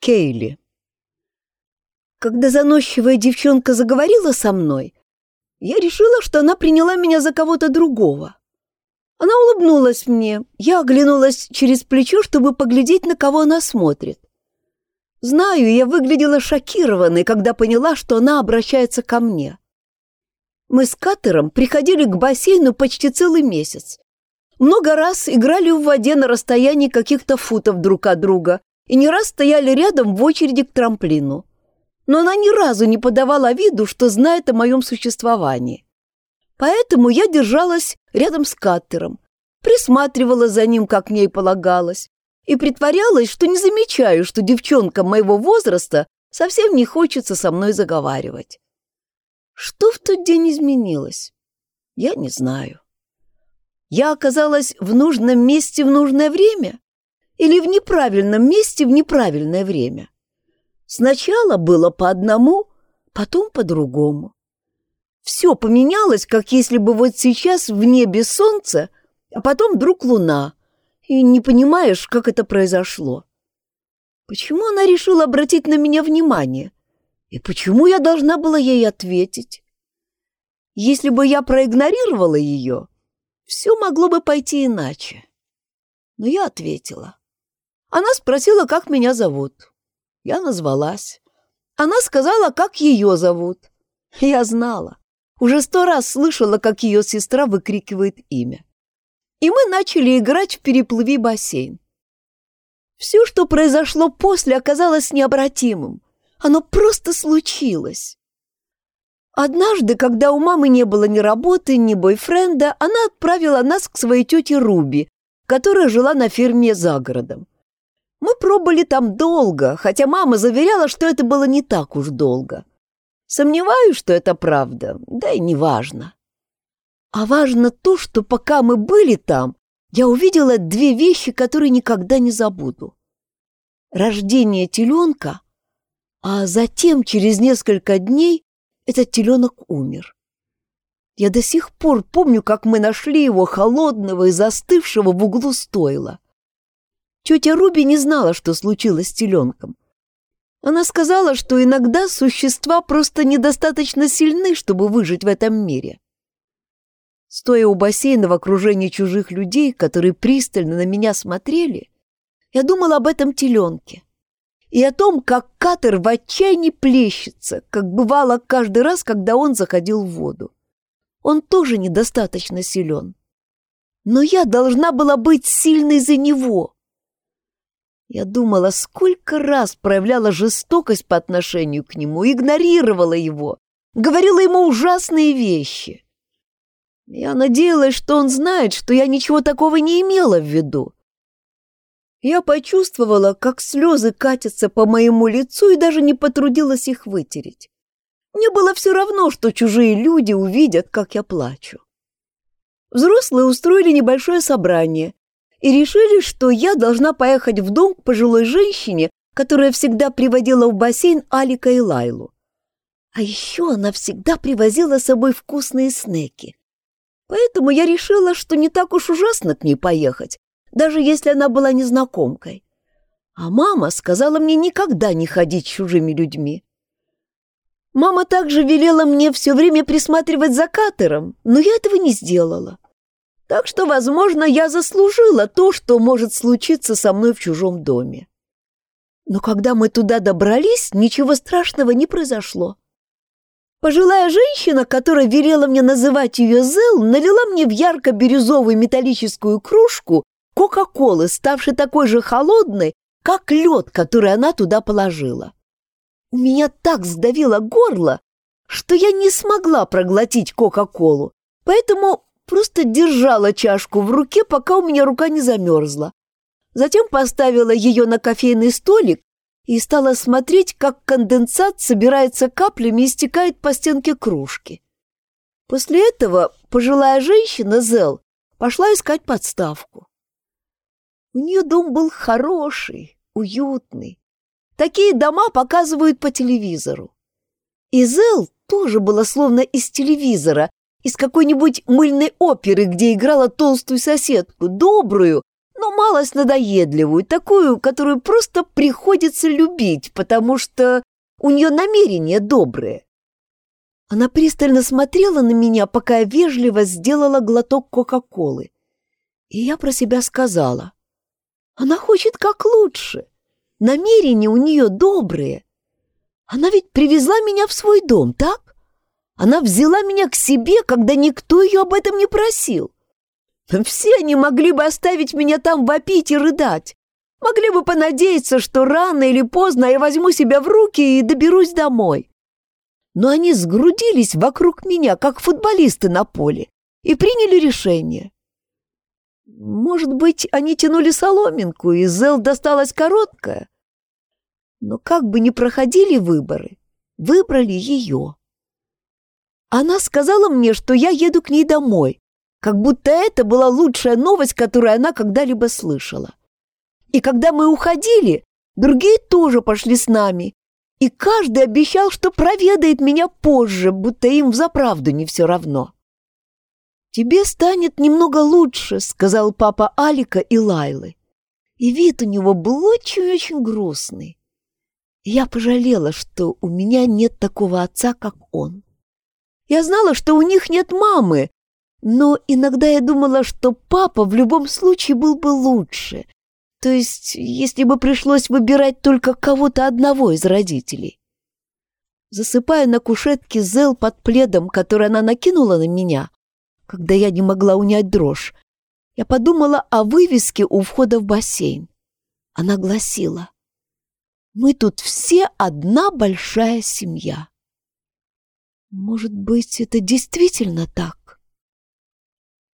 Кейли. Когда заносчивая девчонка заговорила со мной, я решила, что она приняла меня за кого-то другого. Она улыбнулась мне, я оглянулась через плечо, чтобы поглядеть, на кого она смотрит. Знаю, я выглядела шокированной, когда поняла, что она обращается ко мне. Мы с Катером приходили к бассейну почти целый месяц. Много раз играли в воде на расстоянии каких-то футов друг от друга и не раз стояли рядом в очереди к трамплину. Но она ни разу не подавала виду, что знает о моем существовании. Поэтому я держалась рядом с Каттером, присматривала за ним, как мне и полагалось, и притворялась, что не замечаю, что девчонка моего возраста совсем не хочется со мной заговаривать. Что в тот день изменилось? Я не знаю. Я оказалась в нужном месте в нужное время или в неправильном месте в неправильное время? Сначала было по одному, потом по другому. Все поменялось, как если бы вот сейчас в небе солнце, а потом вдруг луна, и не понимаешь, как это произошло. Почему она решила обратить на меня внимание? И почему я должна была ей ответить? Если бы я проигнорировала ее, все могло бы пойти иначе. Но я ответила. Она спросила, как меня зовут. Я назвалась. Она сказала, как ее зовут. Я знала. Уже сто раз слышала, как ее сестра выкрикивает имя. И мы начали играть в переплыви бассейн. Все, что произошло после, оказалось необратимым. Оно просто случилось. Однажды, когда у мамы не было ни работы, ни бойфренда, она отправила нас к своей тете Руби, которая жила на ферме за городом. Мы пробыли там долго, хотя мама заверяла, что это было не так уж долго. Сомневаюсь, что это правда, да и не важно. А важно то, что пока мы были там, я увидела две вещи, которые никогда не забуду. Рождение теленка, а затем, через несколько дней, этот теленок умер. Я до сих пор помню, как мы нашли его холодного и застывшего в углу стойла. Тетя Руби не знала, что случилось с теленком. Она сказала, что иногда существа просто недостаточно сильны, чтобы выжить в этом мире. Стоя у бассейна в окружении чужих людей, которые пристально на меня смотрели, я думала об этом теленке и о том, как катер в отчаянии плещется, как бывало каждый раз, когда он заходил в воду. Он тоже недостаточно силен. Но я должна была быть сильной за него, я думала, сколько раз проявляла жестокость по отношению к нему, игнорировала его, говорила ему ужасные вещи. Я надеялась, что он знает, что я ничего такого не имела в виду. Я почувствовала, как слезы катятся по моему лицу и даже не потрудилась их вытереть. Мне было все равно, что чужие люди увидят, как я плачу. Взрослые устроили небольшое собрание, и решили, что я должна поехать в дом к пожилой женщине, которая всегда приводила в бассейн Алика и Лайлу. А еще она всегда привозила с собой вкусные снеки. Поэтому я решила, что не так уж ужасно к ней поехать, даже если она была незнакомкой. А мама сказала мне никогда не ходить с чужими людьми. Мама также велела мне все время присматривать за катером, но я этого не сделала. Так что, возможно, я заслужила то, что может случиться со мной в чужом доме. Но когда мы туда добрались, ничего страшного не произошло. Пожилая женщина, которая велела мне называть ее Зел, налила мне в ярко-бирюзовую металлическую кружку Кока-Колы, ставшей такой же холодной, как лед, который она туда положила. У меня так сдавило горло, что я не смогла проглотить Кока-Колу, поэтому Просто держала чашку в руке, пока у меня рука не замерзла. Затем поставила ее на кофейный столик и стала смотреть, как конденсат собирается каплями и стекает по стенке кружки. После этого пожилая женщина Зел пошла искать подставку. У нее дом был хороший, уютный. Такие дома показывают по телевизору. И Зел тоже была словно из телевизора, из какой-нибудь мыльной оперы, где играла толстую соседку, добрую, но малость надоедливую, такую, которую просто приходится любить, потому что у нее намерения добрые. Она пристально смотрела на меня, пока я вежливо сделала глоток Кока-Колы. И я про себя сказала, она хочет как лучше, намерения у нее добрые. Она ведь привезла меня в свой дом, так? Она взяла меня к себе, когда никто ее об этом не просил. Все они могли бы оставить меня там вопить и рыдать. Могли бы понадеяться, что рано или поздно я возьму себя в руки и доберусь домой. Но они сгрудились вокруг меня, как футболисты на поле, и приняли решение. Может быть, они тянули соломинку, и Зел досталась короткая. Но как бы ни проходили выборы, выбрали ее. Она сказала мне, что я еду к ней домой, как будто это была лучшая новость, которую она когда-либо слышала. И когда мы уходили, другие тоже пошли с нами, и каждый обещал, что проведает меня позже, будто им взаправду не все равно. «Тебе станет немного лучше», — сказал папа Алика и Лайлы. И вид у него был очень-очень грустный. Я пожалела, что у меня нет такого отца, как он. Я знала, что у них нет мамы, но иногда я думала, что папа в любом случае был бы лучше. То есть, если бы пришлось выбирать только кого-то одного из родителей. Засыпая на кушетке Зел под пледом, который она накинула на меня, когда я не могла унять дрожь, я подумала о вывеске у входа в бассейн. Она гласила «Мы тут все одна большая семья». Может быть, это действительно так?